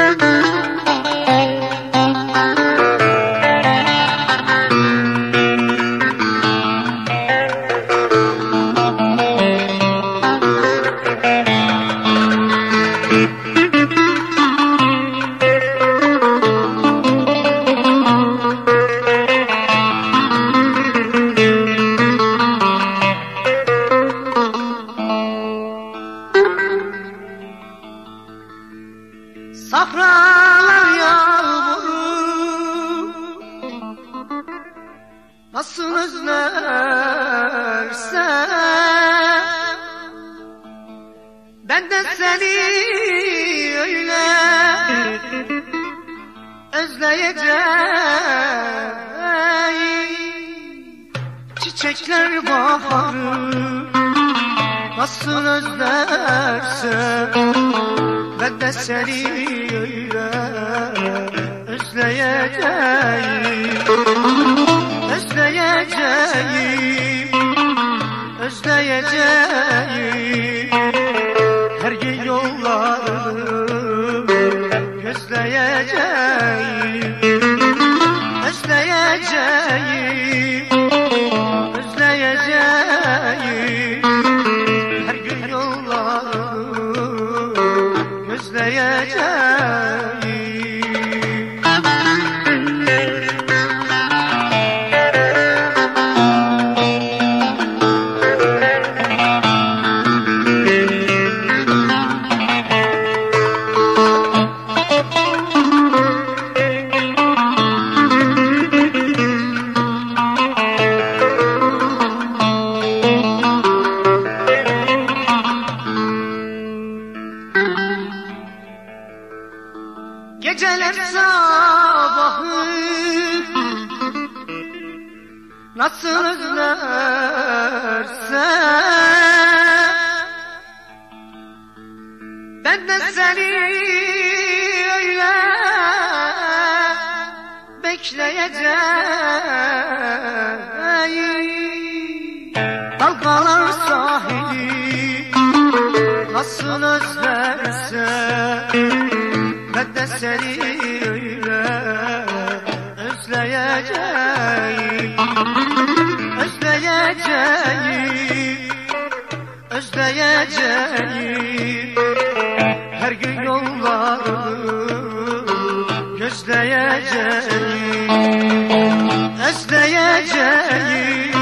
Música Safralar yağmuru. Nasıl özlerse Ben de seni öyle özleyeceğim. Çiçekler baharı Nasıl özlerse ben de seni öyle özleyeceğim Özleyeceğim Özleyeceğim. Her gün yollarını gözleyeceğim Geceler sabahı Nasıl özlerse Ben de seni öyle bekleyeceğim. Dalgalar sahili Nasıl özlerse Özleyeceğim Her gün yollarını gözleyeceğim. Özleyeceğim